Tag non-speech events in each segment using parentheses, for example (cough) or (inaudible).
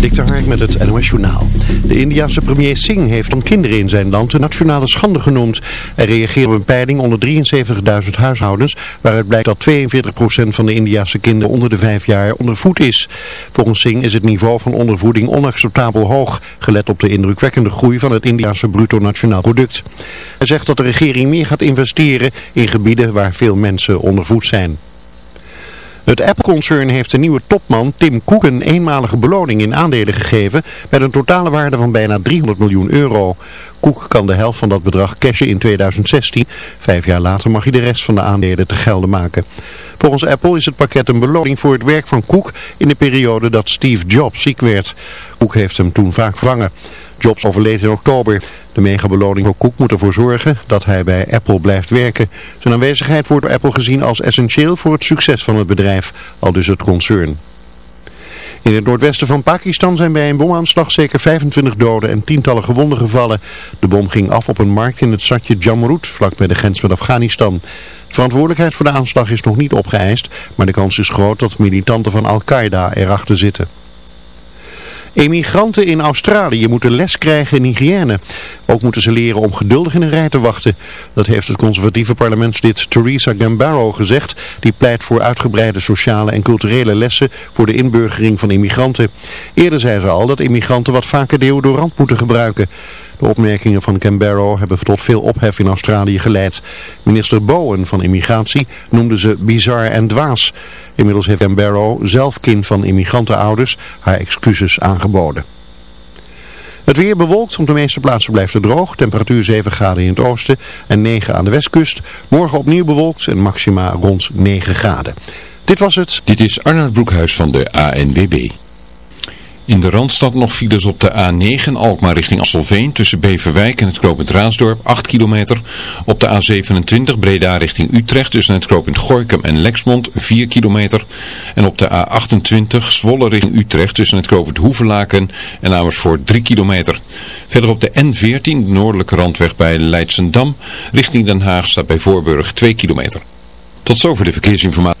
Dik Hark met het NOS Journaal. De Indiase premier Singh heeft van kinderen in zijn land een nationale schande genoemd. Hij reageert op een peiling onder 73.000 huishoudens waaruit blijkt dat 42% van de Indiase kinderen onder de 5 jaar ondervoed is. Volgens Singh is het niveau van ondervoeding onacceptabel hoog, gelet op de indrukwekkende groei van het Indiase bruto nationaal product. Hij zegt dat de regering meer gaat investeren in gebieden waar veel mensen ondervoed zijn. Het Apple-concern heeft de nieuwe topman Tim Cook een eenmalige beloning in aandelen gegeven met een totale waarde van bijna 300 miljoen euro. Cook kan de helft van dat bedrag cashen in 2016. Vijf jaar later mag hij de rest van de aandelen te gelden maken. Volgens Apple is het pakket een beloning voor het werk van Cook in de periode dat Steve Jobs ziek werd. Cook heeft hem toen vaak vervangen. Jobs overleed in oktober. De megabeloning voor Cook moet ervoor zorgen dat hij bij Apple blijft werken. Zijn aanwezigheid wordt door Apple gezien als essentieel voor het succes van het bedrijf, al dus het concern. In het noordwesten van Pakistan zijn bij een bomaanslag zeker 25 doden en tientallen gewonden gevallen. De bom ging af op een markt in het stadje Jamrud, vlak bij de grens met Afghanistan. De verantwoordelijkheid voor de aanslag is nog niet opgeëist, maar de kans is groot dat militanten van Al-Qaeda erachter zitten. Emigranten in Australië moeten les krijgen in hygiëne. Ook moeten ze leren om geduldig in een rij te wachten. Dat heeft het conservatieve parlementslid Theresa Gambaro gezegd. Die pleit voor uitgebreide sociale en culturele lessen voor de inburgering van immigranten. Eerder zei ze al dat immigranten wat vaker deodorant moeten gebruiken. De opmerkingen van Canberra hebben tot veel ophef in Australië geleid. Minister Bowen van Immigratie noemde ze bizar en dwaas. Inmiddels heeft Canberra, zelf kind van immigrantenouders, haar excuses aangeboden. Het weer bewolkt, op de meeste plaatsen blijft het droog. Temperatuur 7 graden in het oosten en 9 aan de westkust. Morgen opnieuw bewolkt en maxima rond 9 graden. Dit was het. Dit is Arnold Broekhuis van de ANWB. In de Randstad nog files op de A9 Alkmaar richting Asselveen tussen Beverwijk en het knooppunt Raasdorp 8 kilometer. Op de A27 Breda richting Utrecht tussen het knooppunt Gorkum en Lexmond 4 kilometer. En op de A28 Zwolle richting Utrecht tussen het knooppunt Hoevelaken en Amersfoort 3 kilometer. Verder op de N14 de noordelijke randweg bij Leidsendam richting Den Haag staat bij Voorburg 2 kilometer. Tot zover de verkeersinformatie.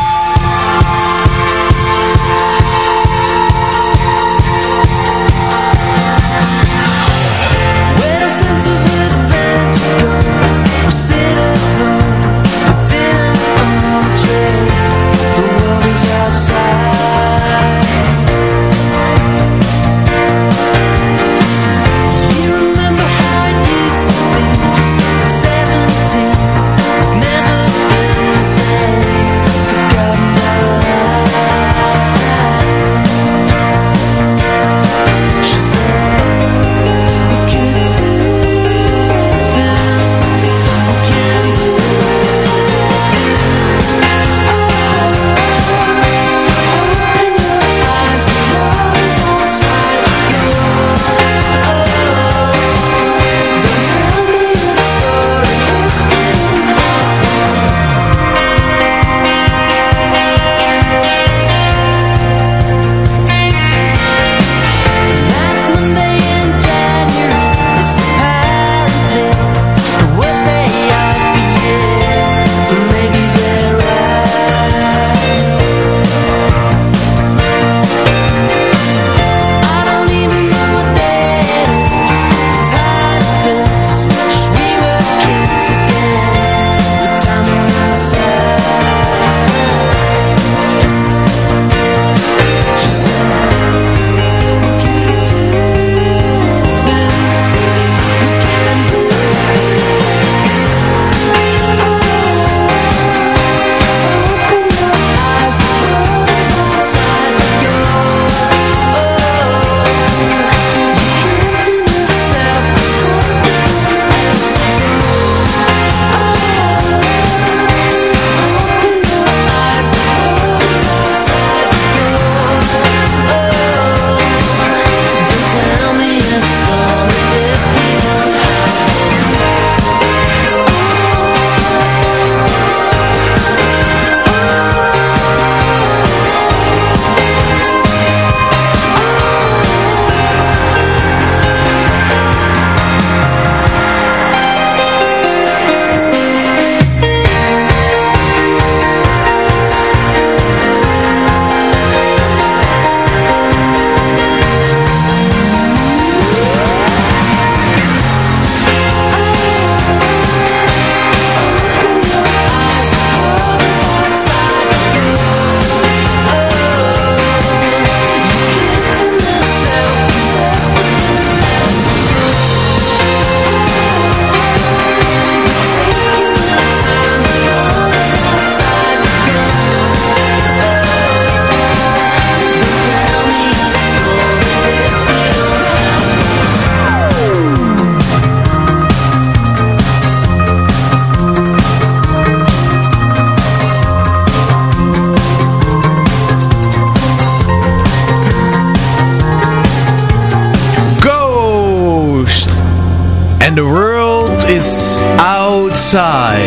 Is outside.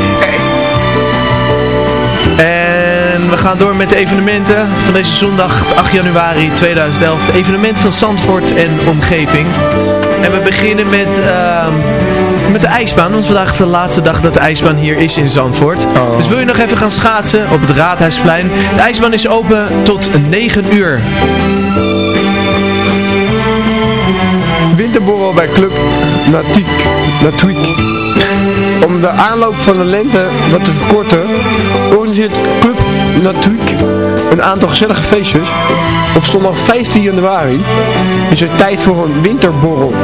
En we gaan door met de evenementen van deze zondag 8 januari 2011. Het evenement van Zandvoort en omgeving. En we beginnen met, ehm, met de ijsbaan. Want vandaag is de laatste dag dat de ijsbaan hier is in Zandvoort. Dus wil je nog even gaan schaatsen op het Raadhuisplein. De ijsbaan is open tot 9 uur. Winterborrel bij Club Natiek, Natuik. Om de aanloop van de lente wat te verkorten, organiseert Club Natuik een aantal gezellige feestjes. Op zondag 15 januari is er tijd voor een winterborrel.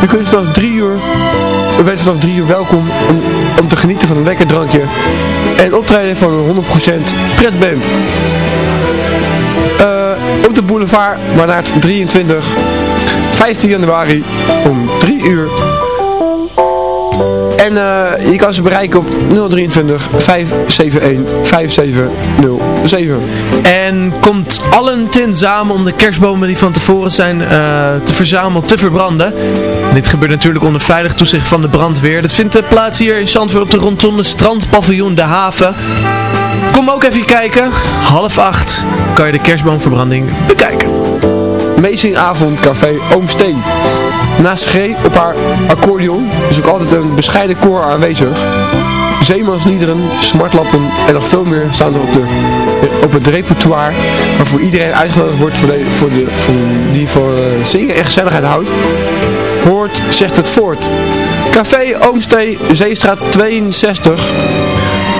Je kunt vanaf 3 uur, u bent vanaf 3 uur welkom om, om te genieten van een lekker drankje en optreden van een 100% pretband. Eh, op de boulevard Waarnaert 23 15 januari om 3 uur. En eh, je kan ze bereiken op 023 571 5707. En komt allen ten samen om de kerstbomen die van tevoren zijn eh, te verzamelen te verbranden. Dit gebeurt natuurlijk onder veilig toezicht van de brandweer. Dat vindt plaats hier in Zandvoort op de rondonde strandpaviljoen De Haven. Kom ook even kijken. Half acht kan je de kerstboomverbranding bekijken. Amazingavond Café Oomsteen. Naast G op haar accordeon is ook altijd een bescheiden koor aanwezig. Zeemansliederen, smartlappen en nog veel meer staan er op, de, op het repertoire waarvoor iedereen uitgenodigd wordt voor, de, voor, de, voor die voor eh, zingen en gezelligheid houdt. Hoort, zegt het voort. Café Oomstee, Zeestraat 62.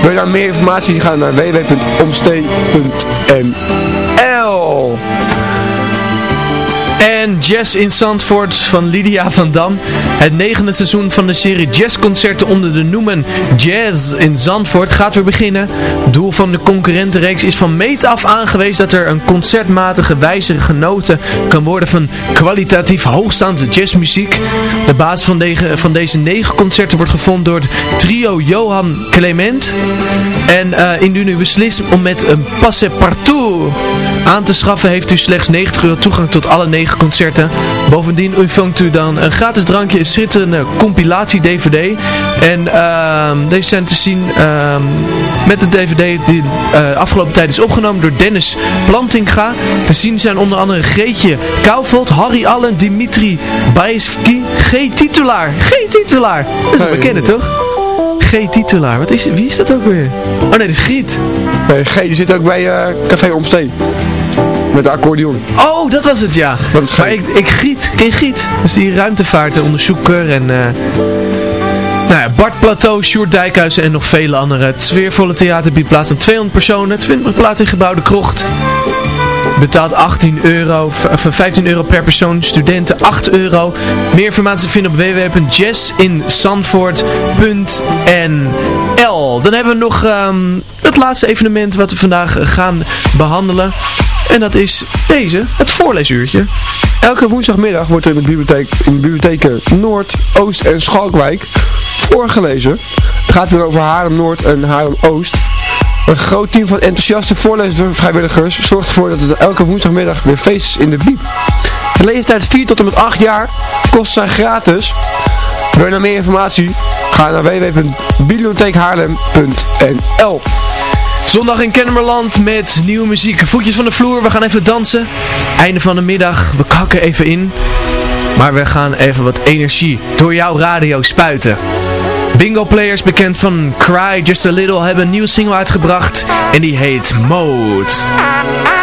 Wil je daar meer informatie gaan naar www.omstee.nl Jazz in Zandvoort van Lydia van Dam. Het negende seizoen van de serie jazzconcerten onder de noemen Jazz in Zandvoort gaat weer beginnen. Doel van de concurrentenreeks is van meet af aangewezen dat er een concertmatige wijze genoten kan worden van kwalitatief hoogstaande jazzmuziek. De basis van, deze van deze negen concerten wordt gevonden door het trio Johan Clement. En eh, indien u beslist om met een passepartout aan te schaffen, heeft u slechts 90 euro toegang tot alle negen concerten. Bovendien ontvangt u dan een gratis drankje, een schitterende compilatie-dvd. En ehm, deze zijn te zien ehm, met de dvd die uh, afgelopen tijd is opgenomen door Dennis Plantinga. Te zien zijn onder andere Greetje Kouwvold, Harry Allen, Dimitri Baevski, G-titulaar. G-titulaar. Dat is een bekende, toch? G-titulaar. Wat is, wie is dat ook weer? Oh nee, dat is Giet. Nee, G die zit ook bij eh, Café Omsteen. Met de accordeon. Oh, dat was het, ja. Dat is Maar ik, ik Giet, ken Giet? Dus die ruimtevaartonderzoeker en... eh nou ja, Bart Plateau, Sjoerd Dijkhuizen en nog vele anderen. Het sfeervolle theater biedt plaats aan 200 personen. Het vindt plaats in gebouwde krocht. Betaalt 18 euro, v- of 15 euro per persoon, studenten 8 euro. Meer informatie te vinden op www.jazzinzandvoort.nl Dan hebben we nog ehm, het laatste evenement wat we vandaag eh, gaan behandelen. En dat is deze, het voorleesuurtje. Elke woensdagmiddag wordt er in de bibliotheek, in de bibliotheken Noord, Oost en Schalkwijk voorgelezen. Het gaat dan over Haarlem-Noord en Haarlem-Oost. Een groot team van enthousiaste voorleesvrijwilligers zorgt ervoor dat het elke woensdagmiddag weer feest is in de bieb. De leeftijd 4 tot en met 8 jaar kosten zijn gratis. Wil je nou meer informatie? Ga naar www.bibliotheekhaarlem.nl Zondag in Kennemerland met nieuwe muziek. Voetjes van de vloer, we gaan even dansen. Einde van de middag, we kakken even in. Maar we gaan even wat energie door jouw radio spuiten. Bingo Players, bekend van Cry Just A Little, hebben een nieuwe single uitgebracht. En die heet Mode.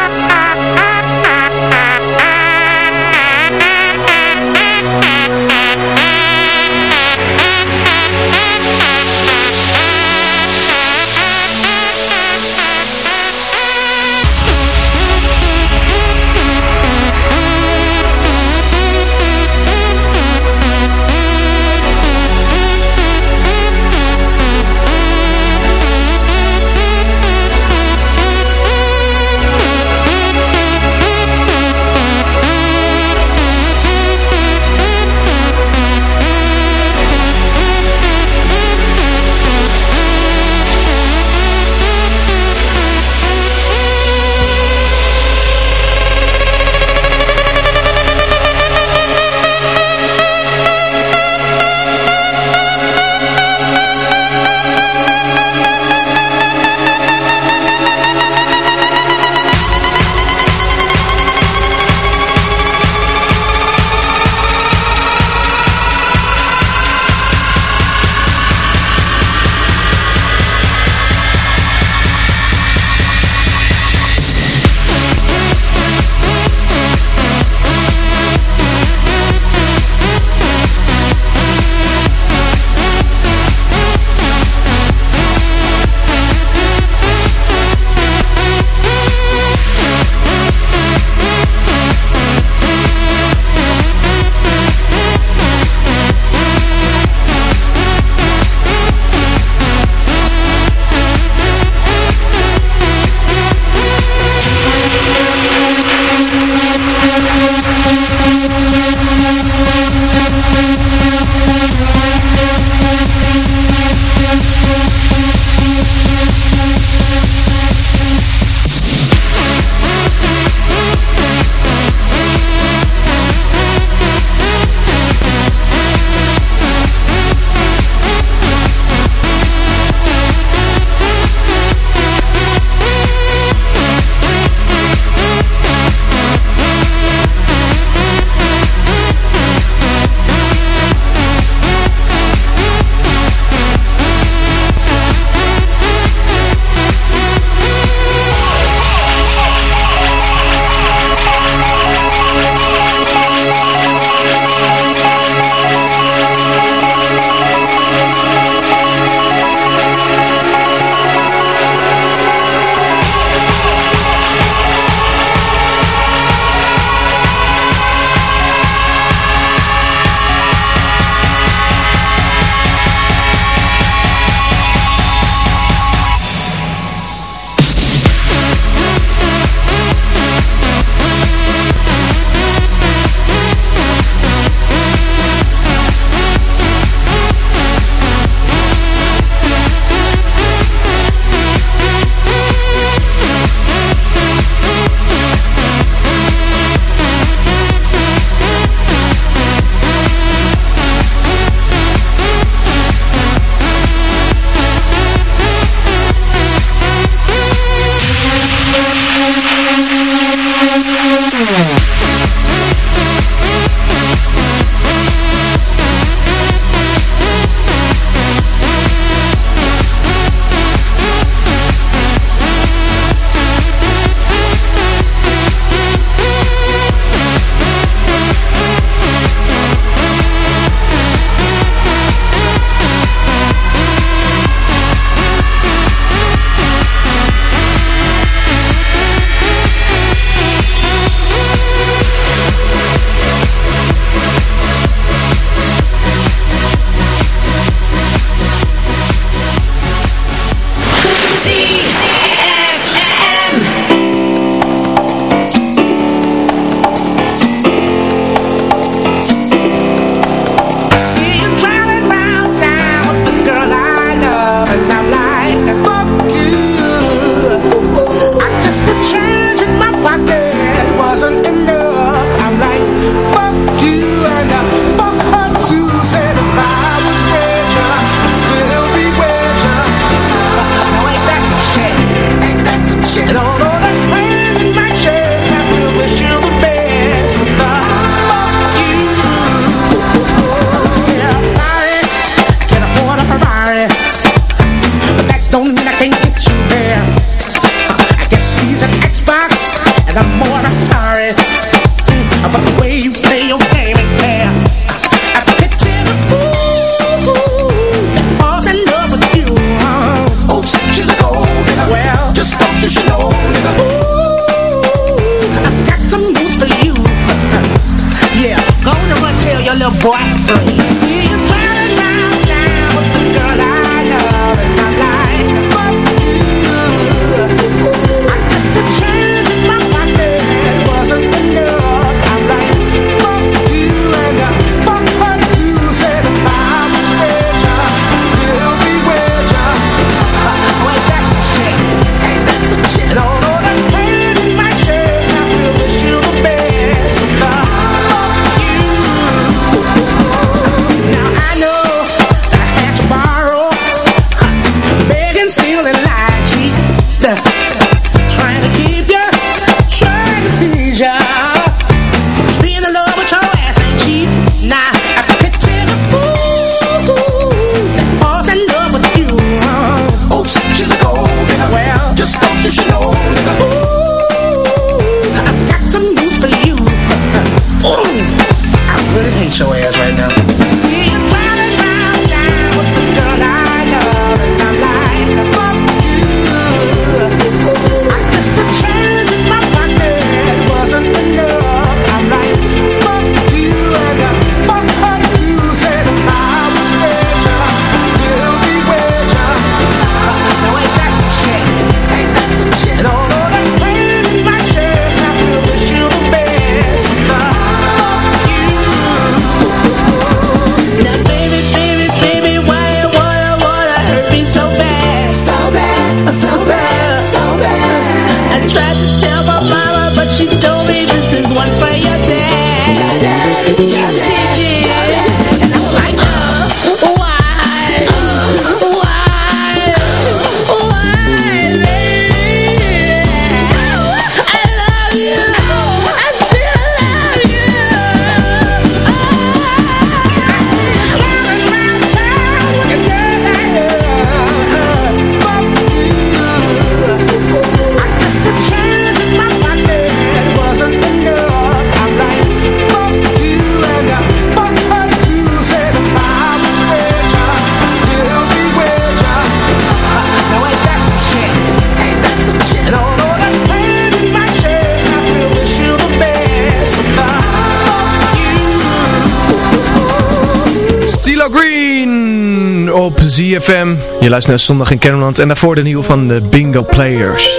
ZFM. Je luistert naar Zondag in Kennemerland. En daarvoor de nieuwe van de Bingo Players.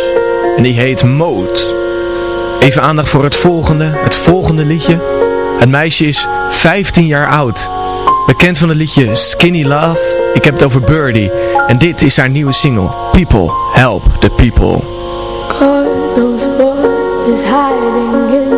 En die heet Mode. Even aandacht voor het volgende. Het volgende liedje. Het meisje is 15 jaar oud. Bekend van het liedje Skinny Love. Ik heb het over Birdie. En dit is haar nieuwe single. People, help the people. God knows what is hiding in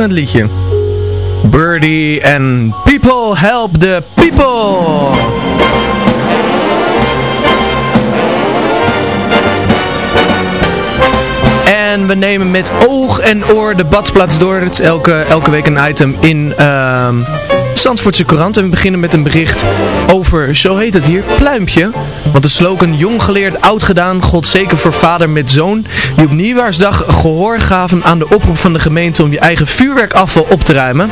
schitterend liedje. Birdie en People Help the People. En we nemen met oog en oor de badplaats door. Het is elke, elke week een item in uh, Zandvoortse Courant. En we beginnen met een bericht over, zo heet het hier, Pluimpje. Want de slogan jong geleerd, oud gedaan, God zeker voor vader met zoon. Die op Nieuwjaarsdag gehoor gaven aan de oproep van de gemeente om je eigen vuurwerkafval op te ruimen.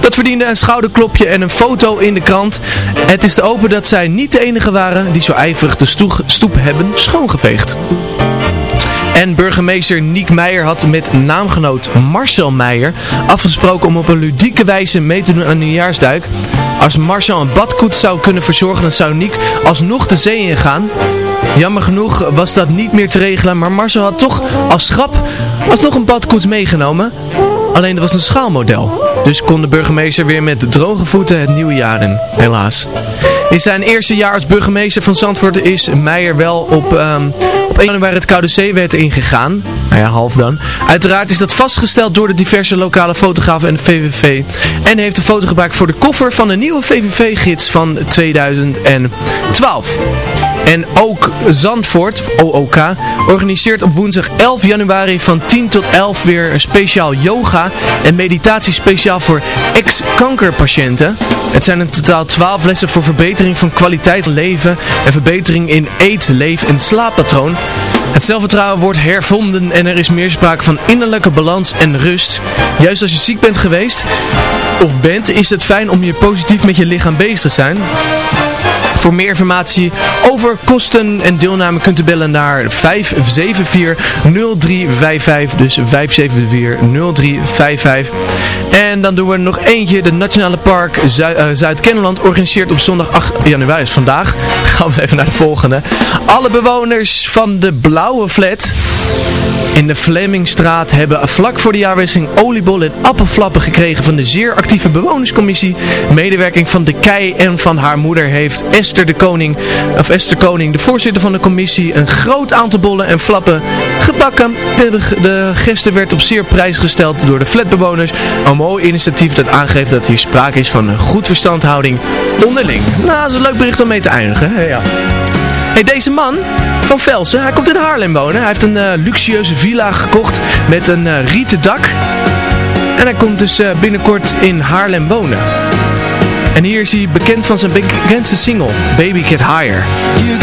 Dat verdiende een schouderklopje en een foto in de krant. Het is te open dat zij niet de enige waren die zo ijverig de stoep hebben schoongeveegd. En burgemeester Niek Meijer had met naamgenoot Marcel Meijer afgesproken om op een ludieke wijze mee te doen aan een nieuwjaarsduik. Als Marcel een badkoets zou kunnen verzorgen, dan zou Niek alsnog de zee ingaan. Jammer genoeg was dat niet meer te regelen, maar Marcel had toch als schap alsnog een badkoets meegenomen. Alleen dat was een schaalmodel. Dus kon de burgemeester weer met droge voeten het nieuwe jaar in. Helaas. In zijn eerste jaar als burgemeester van Zandvoort is Meijer wel op, um, op 1 januari het Koude Zeewet ingegaan. Nou ja, half dan. Uiteraard is dat vastgesteld door de diverse lokale fotografen en de VVV. En heeft de foto gemaakt voor de koffer van de nieuwe VVV-gids van 2012. En ook Zandvoort, OOK, organiseert op woensdag 11 januari van 10 tot 11 weer een speciaal yoga en meditatie speciaal voor ex-kankerpatiënten. Het zijn in totaal 12 lessen voor verbetering van kwaliteit van leven en verbetering in eet, leef en slaappatroon. Het zelfvertrouwen wordt hervonden en er is meer sprake van innerlijke balans en rust. Juist als je ziek bent geweest of bent, is het fijn om je positief met je lichaam bezig te zijn. Voor meer informatie over kosten en deelname kunt u bellen naar 574-0355. Dus 574-0355. En dan doen we nog eentje. De Nationale Park uh, Zuid-Kenneland organiseert op zondag 8 januari. Dus vandaag (laughs) gaan we even naar de volgende. Alle bewoners van de blauwe flat in de Vlemingstraat hebben vlak voor de jaarwisseling oliebollen en appelflappen gekregen van de zeer actieve bewonerscommissie. Medewerking van de Kei en van haar moeder heeft Esther de Koning, of Esther Koning, de voorzitter van de commissie, een groot aantal bollen en flappen gebakken. De, de werd op zeer prijs gesteld door de flatbewoners. Een mooi initiatief dat aangeeft dat hier sprake is van een goed verstandhouding onderling. Nou, dat is een leuk bericht om mee te eindigen. Hè? Ja. Hey, deze man van Velsen, hij komt in Haarlem wonen. Hij heeft een uh, luxueuze villa gekocht met een uh, rieten dak. En hij komt dus uh, binnenkort in Haarlem wonen. En hier is hij bekend van zijn bekendste single, Baby Get Higher. You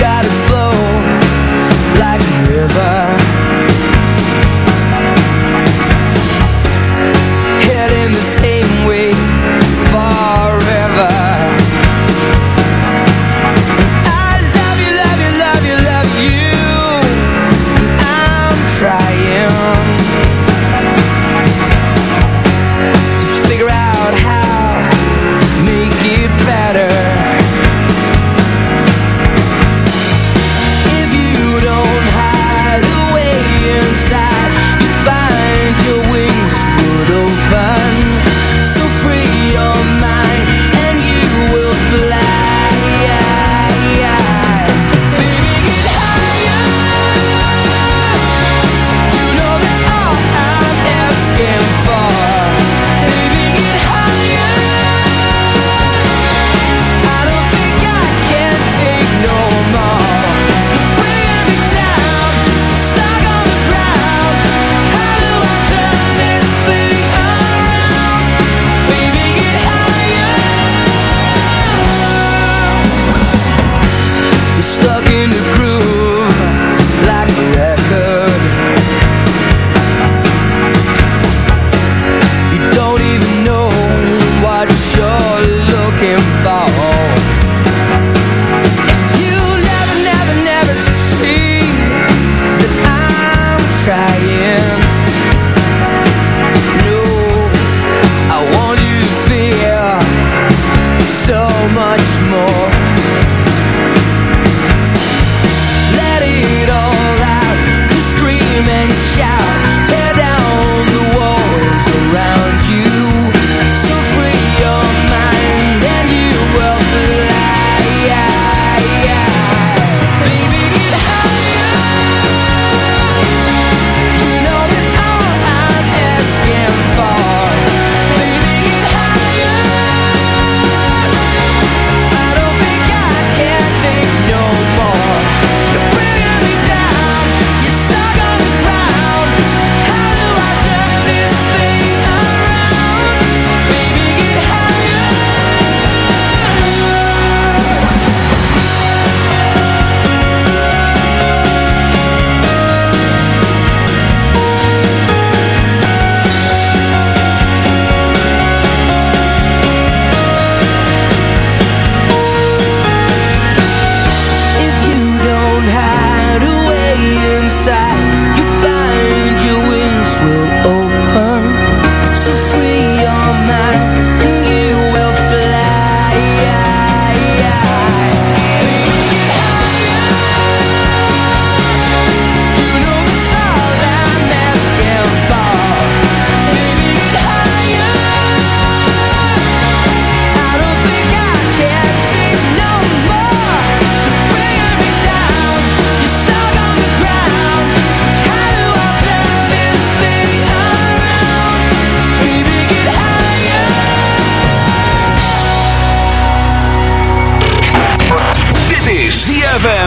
I'm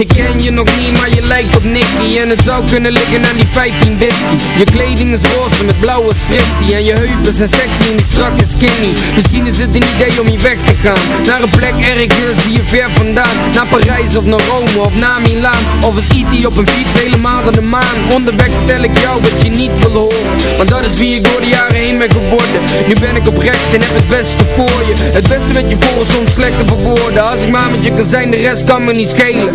ik ken je nog niet, maar je lijkt op Nicky. En het zou kunnen liggen aan die 15 whisky. Je kleding is roze met blauwe fristie. En je heupen zijn sexy en die strakke skinny. Misschien is het een idee om hier weg te gaan. Naar een plek ergens hier ver vandaan. Naar Parijs of naar Rome of naar Milaan. Of is E.T. op een fiets helemaal naar de maan. Onderweg vertel ik jou wat je niet wil horen. Want dat is wie ik door de jaren heen ben geworden. Nu ben ik oprecht en heb het beste voor je. Het beste met je voor is soms slechte verwoorden Als ik maar met je kan zijn, de rest kan me niet schelen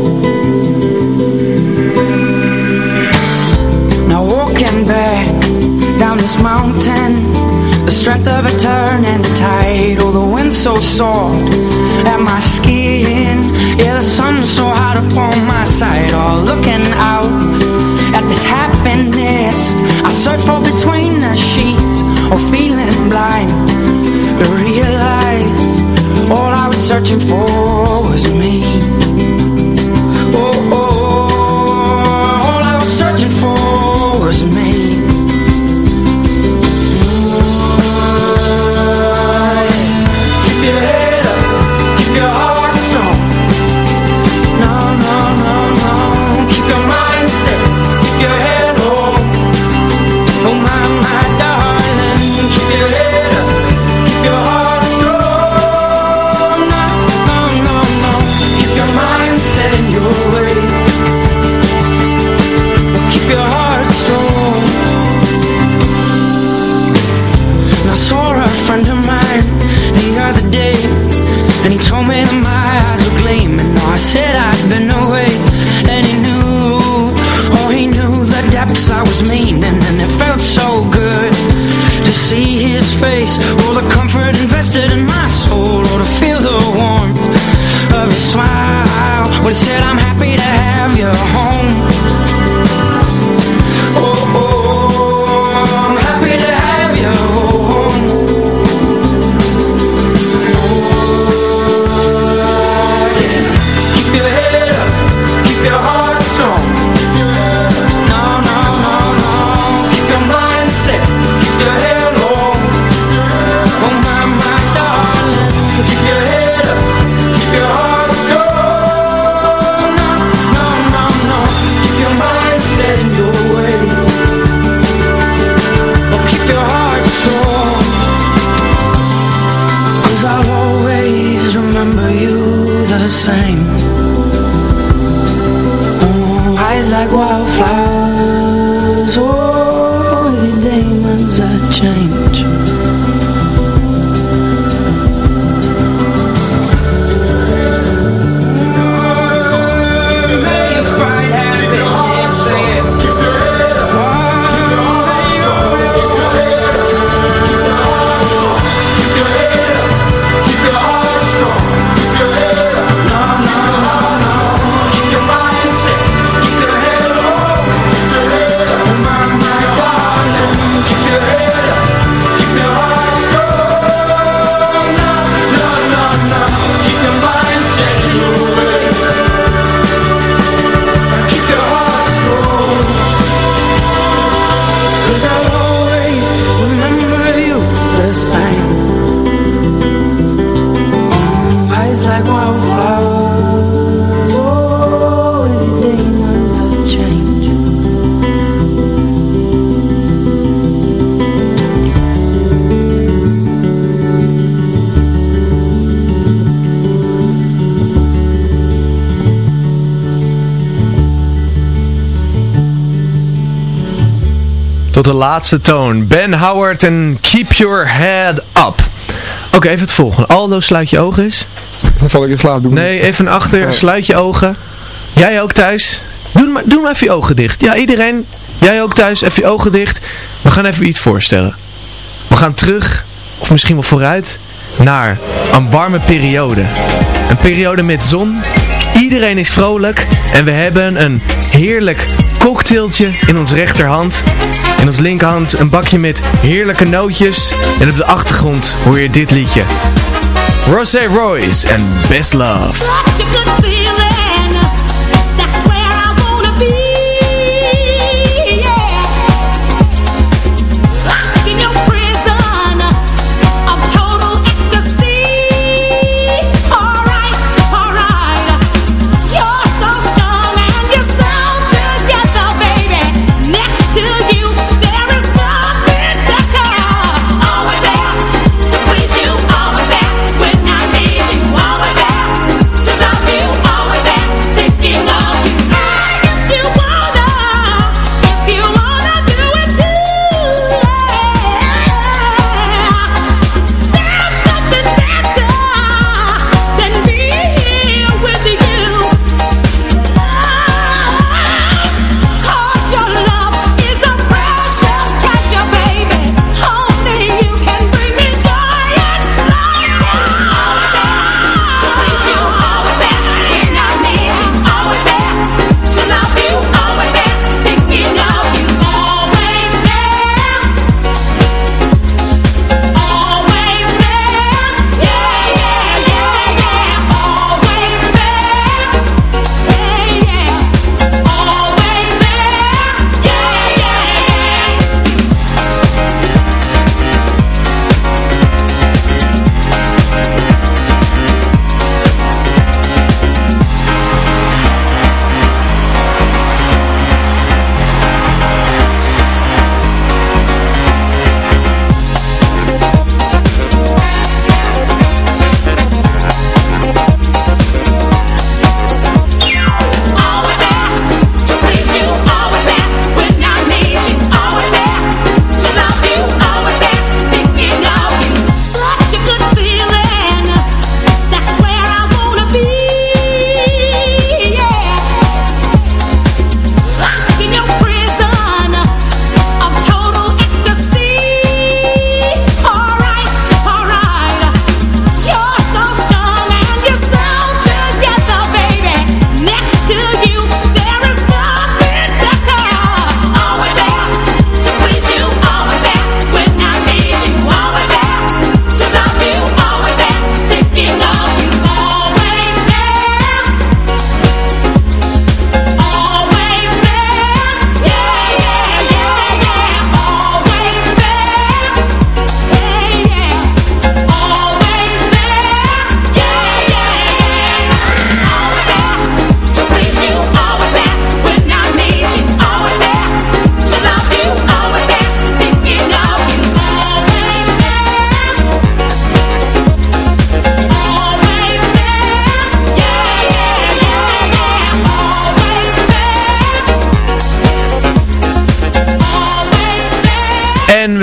mountain. The strength of a turn and a tide. Oh, the wind so soft at my skin. Yeah, the sun so hot upon my side. Oh, looking out at this happiness. I search for between the sheets. Or feeling blind. To realize all Oh, oh, all I was searching for was me Tot de laatste toon. Ben Howard en Keep Your Head Up. Oké, even het volgende. Aldo, sluit je ogen eens. Dan val ik in slaap. Doe Nee, even achter. Sluit je ogen. Jij ook thuis. Doe maar, doe maar even je ogen dicht. Ja, iedereen. Jij ook thuis. Even je ogen dicht. We gaan even iets voorstellen. We gaan terug, of misschien wel vooruit, naar een warme periode. Een periode met zon. Iedereen is vrolijk. En we hebben een heerlijk cocktailtje in ons rechterhand. In ons linkerhand een bakje met heerlijke nootjes. En op de achtergrond hoor je dit liedje. Rosé Royce en Best Love.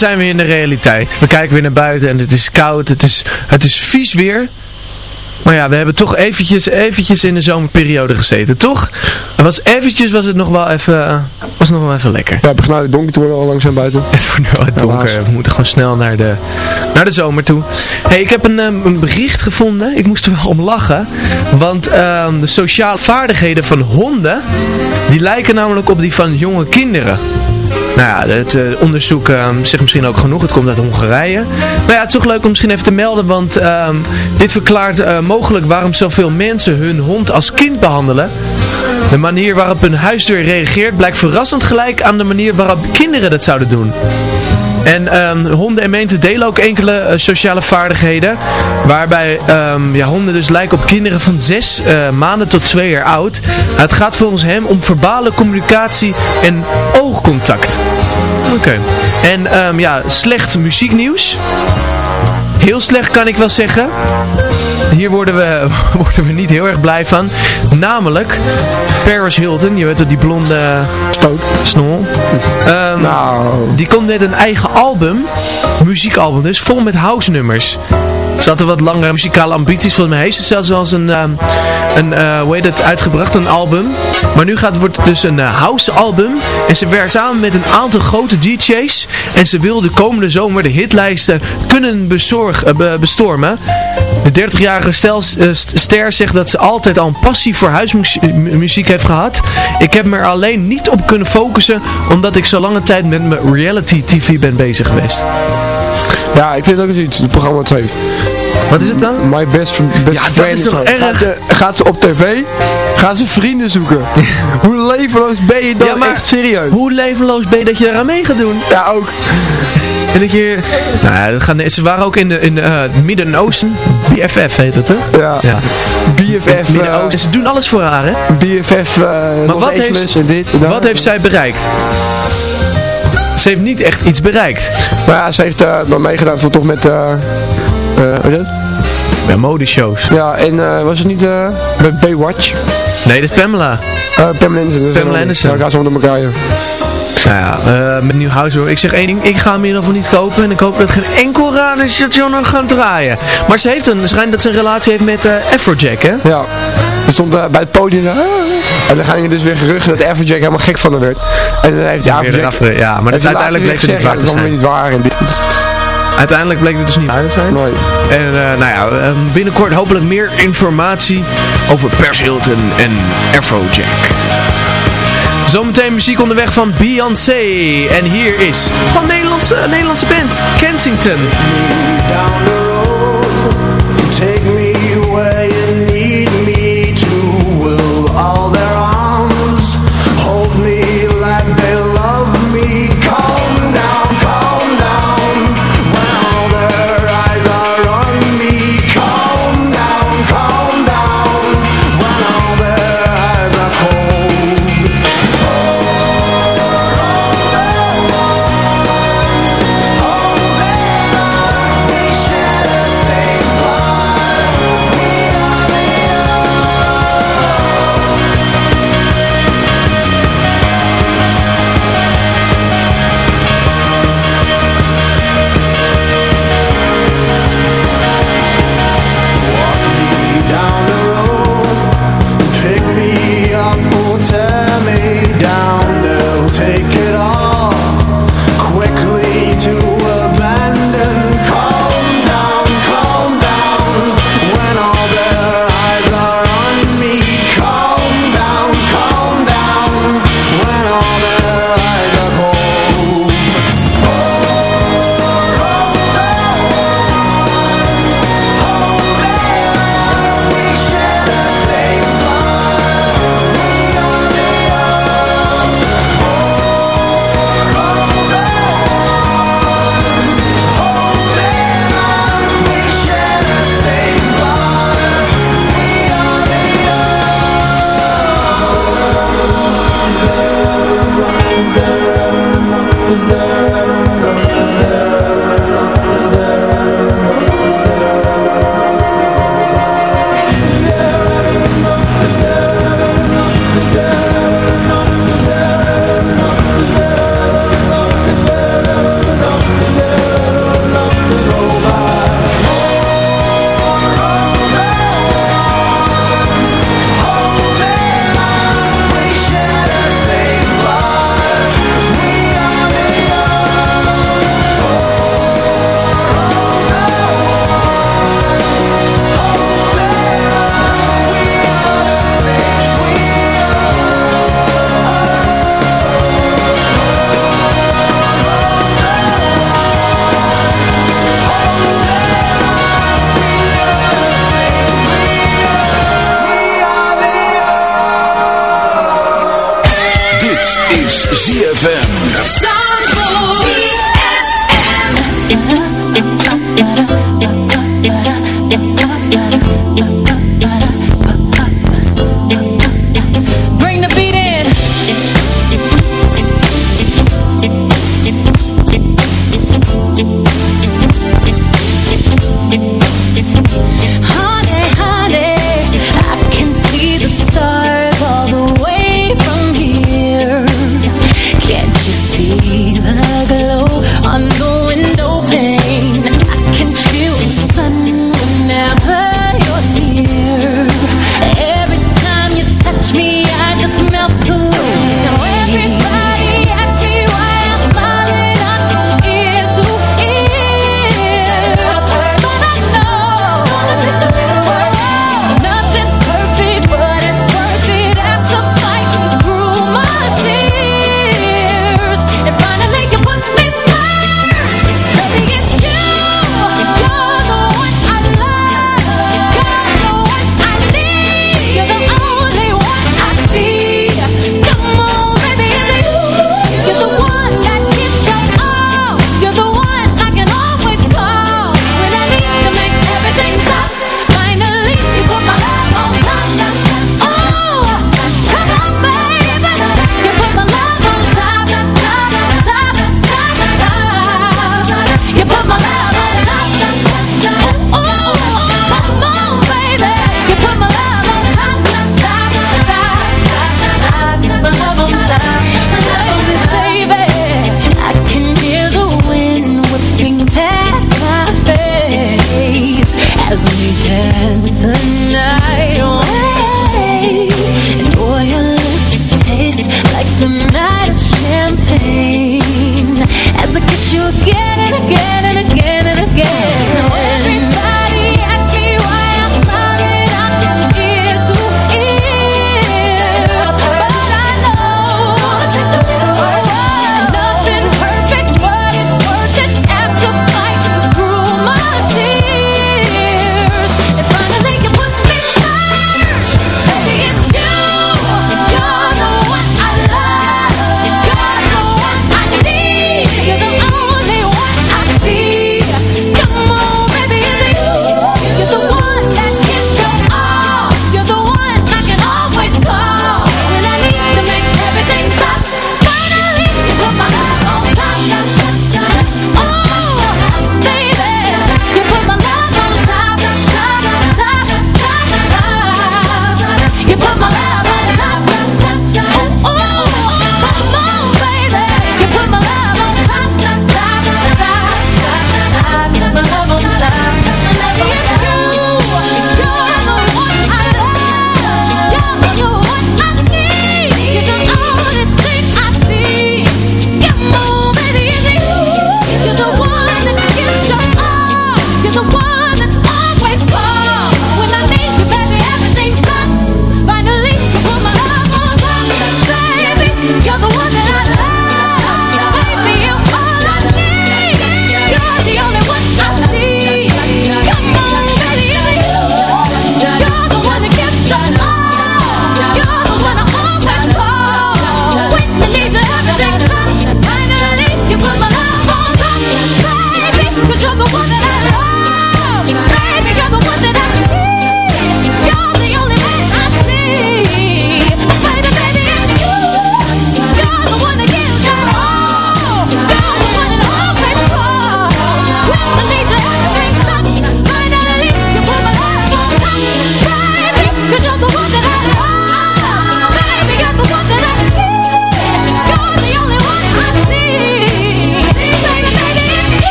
Zijn weer in de realiteit. We kijken weer naar buiten en het is koud, het is, het is vies weer. Maar ja, we hebben toch eventjes, eventjes in de zomerperiode gezeten, toch? Het was eventjes was het nog wel even, eh, was nog wel even lekker. Ja, het begint nou donker te worden al langzaam buiten. (laughs) Het wordt nu al donker. Helaas. We moeten gewoon snel naar de, naar de zomer toe. hey, ik heb een, ehm, een bericht gevonden. Ik moest er wel om lachen. Want ehm, de sociale vaardigheden van honden, die lijken namelijk op die van jonge kinderen. Nou ja, het eh, onderzoek ehm, zegt misschien ook genoeg. Het komt uit Hongarije. Maar ja, het is toch leuk om misschien even te melden. Want ehm, dit verklaart eh, mogelijk waarom zoveel mensen hun hond als kind behandelen. De manier waarop een huisdier reageert blijkt verrassend gelijk aan de manier waarop kinderen dat zouden doen. En ehm, honden en mensen delen ook enkele eh, sociale vaardigheden. Waarbij ehm, ja, honden dus lijken op kinderen van zes eh, maanden tot twee jaar oud. Het gaat volgens hem om verbale communicatie en oogcontact. Oké. En ehm, ja, slecht muzieknieuws. Heel slecht kan ik wel zeggen. Hier worden we, (laughs) worden we niet heel erg blij van. Namelijk Paris Hilton, je weet wel die blonde Stoot. snol. Ehm, Nou. Die komt net een eigen album, muziekalbum dus, vol met house nummers. Ze had er wat langere muzikale ambities, volgens mij heeft ze zelfs wel eens een, ehm, een eh, hoe heet het, uitgebracht, een album. Maar nu gaat, wordt het dus een eh, house album en ze werkt samen met een aantal grote DJ's. En ze wil de komende zomer de hitlijsten kunnen bezorg, eh, be- bestormen. De 30-jarige stel- eh, st- ster zegt dat ze altijd al een passie voor huismuziek heeft gehad. Ik heb me er alleen niet op kunnen focussen, omdat ik zo lange tijd met mijn reality tv ben bezig geweest. Ja, ik vind het ook eens iets, het programma ze heeft. Wat is het dan? My best, best Ja, dat is toch erg? Gaat ze, gaat ze op tv, gaan ze vrienden zoeken. Hoe levenloos ben je dan Ja, maar echt serieus? Hoe levenloos ben je dat je eraan mee gaat doen? Ja, ook. En dat je... Nou ja, dat gaan, ze waren ook in de, in de eh, Midden-Oosten. BFF heet het, hè? Ja. Ja. BFF, Midden-Oosten. Ze doen alles voor haar, hè? eh, BFF, eh Maar wat heeft, en dit en dat. wat heeft zij bereikt? Ze heeft niet echt iets bereikt. Maar ja, ze heeft eh dan meegedaan voor toch met, eh eh hoe heet dat? Bij modeshows. Ja, en eh, was het niet eh bij Baywatch? Nee, dat is Pamela. Uh, Pam Anderson. Pamela Anderson. Ja, gaan ze onder elkaar, ja. Nou ja, eh, met nieuw house Ik zeg één ding, ik ga hem in ieder geval niet kopen. En ik hoop dat geen enkel radiostation nog gaat draaien. Maar ze heeft een, schijnt dat ze een relatie heeft met eh Afrojack, hè? Ja. Er stond eh, bij het podium, en dan gingen dus weer geruchten dat Afrojack helemaal gek van haar werd. En dan heeft hij Afrojack... ja, maar dat hij uiteindelijk bleek het niet waar te ja, Dat is zijn. niet waar. En dit, Uiteindelijk bleek het dus niet waar te zijn. En nou ja, binnenkort hopelijk meer informatie over Pers Hilton en Afrojack. Zometeen muziek onderweg van Beyoncé. En hier is van Nederlandse, Nederlandse band Kensington.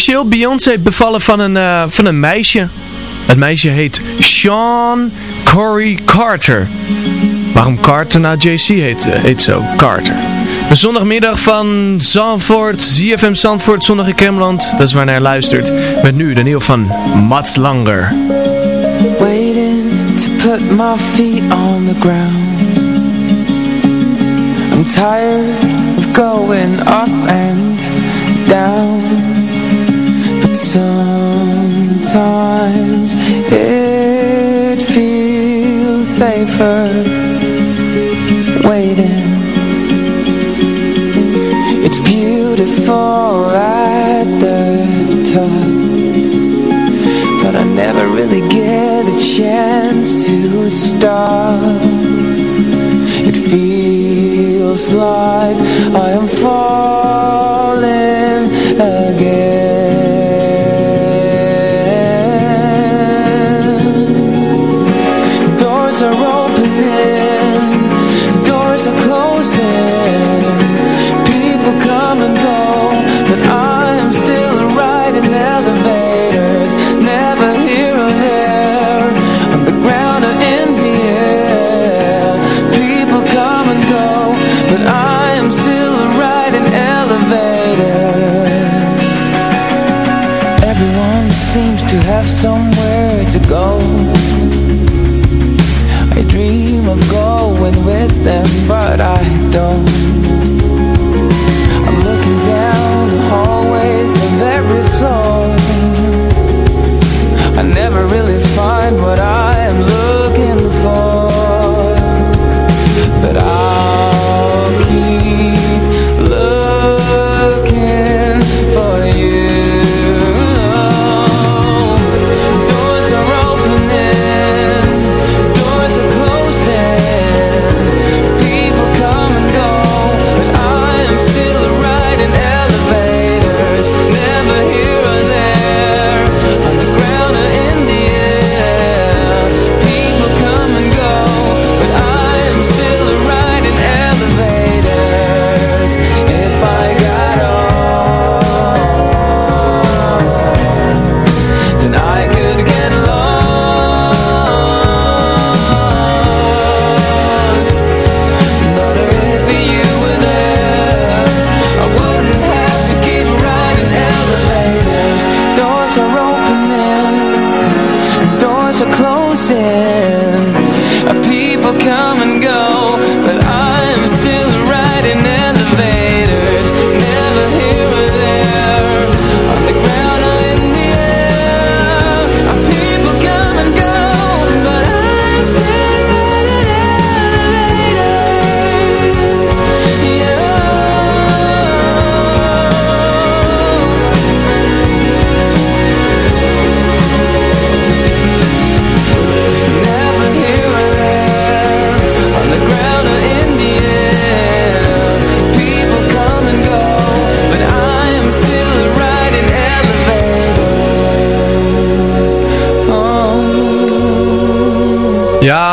Officieel. Beyoncé bevallen van een, eh, van een meisje. Het meisje heet Sean Corey Carter. Waarom Carter? Nou, JC heet, eh, heet zo. Carter. De zondagmiddag van Zandvoort, ZFM Zandvoort, zondag in Cameland. Dat is waar naar luistert. Met nu de nieuw van Mats Langer. Waiting to put my feet on the ground I'm tired of going up and down sometimes it feels safer Waiting. It's beautiful at the top but I never really get a chance to stop. It feels like I am falling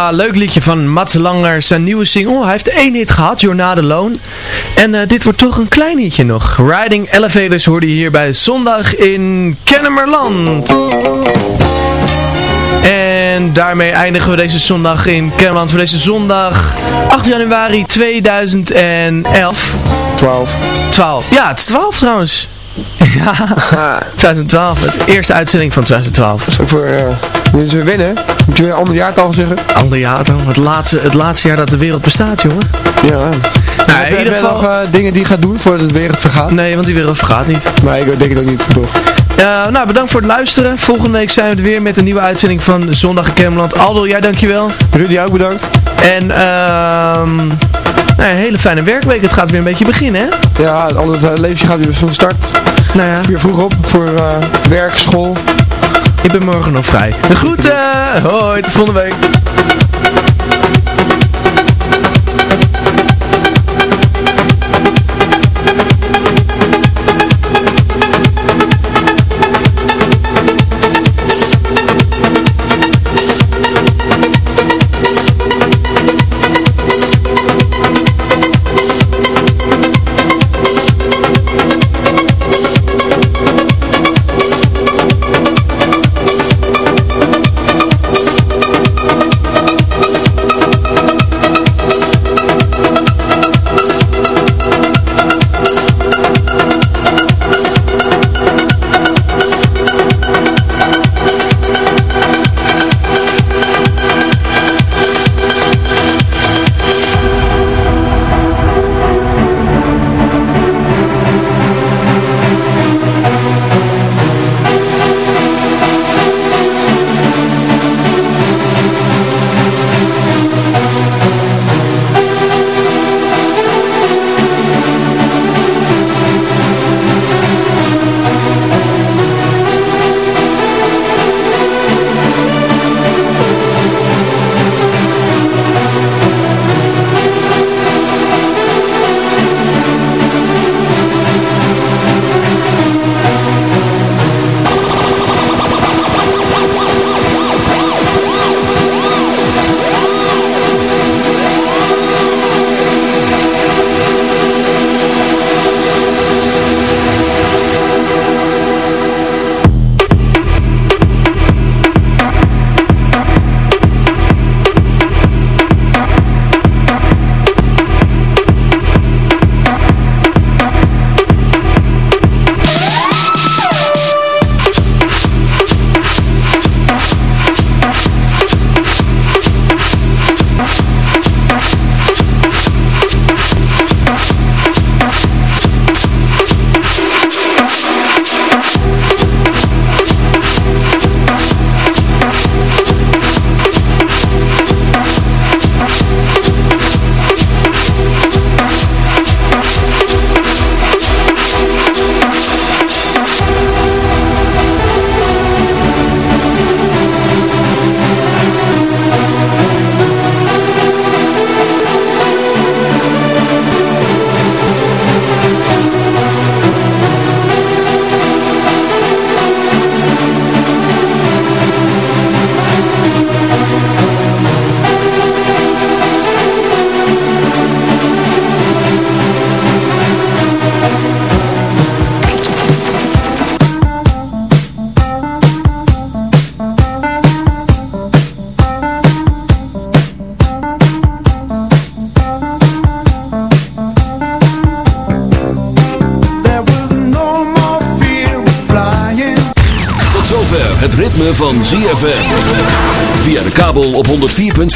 Ja, leuk liedje van Mats Langer, zijn nieuwe single. Hij heeft één hit gehad, Jornade Loon. En eh, dit wordt toch een klein hitje nog. Riding Elevators hoorde je hier bij Zondag in Kennemerland. En daarmee eindigen we deze zondag in Kennemerland voor deze zondag 8 januari 2011. 12. 12. Ja, het is 12 trouwens. (laughs) Ja, 2012. De eerste uitzending van 2012. Dat is ook voor, uh, moeten ze weer winnen? Moet je weer een ander jaartal zeggen? Ander jaartal. Het laatste, het laatste jaar dat de wereld bestaat, jongen. Ja. Nou, heb, in ieder je geval... nog eh, dingen die je gaat doen voordat de wereld vergaat? Nee, want die wereld vergaat niet. Maar ik denk het ook niet, toch? Eh, nou, bedankt voor het luisteren. Volgende week zijn we er weer met een nieuwe uitzending van Zondag in Kermeland. Aldo, jij dankjewel. Rudy, ook bedankt. En ehm nou, een hele fijne werkweek. Het gaat weer een beetje beginnen, hè? Ja, al het uh, leventje gaat weer van start. Nou ja. Weer vroeg op voor werk, school. Ik ben morgen nog vrij. De groeten! Hoi, tot volgende week.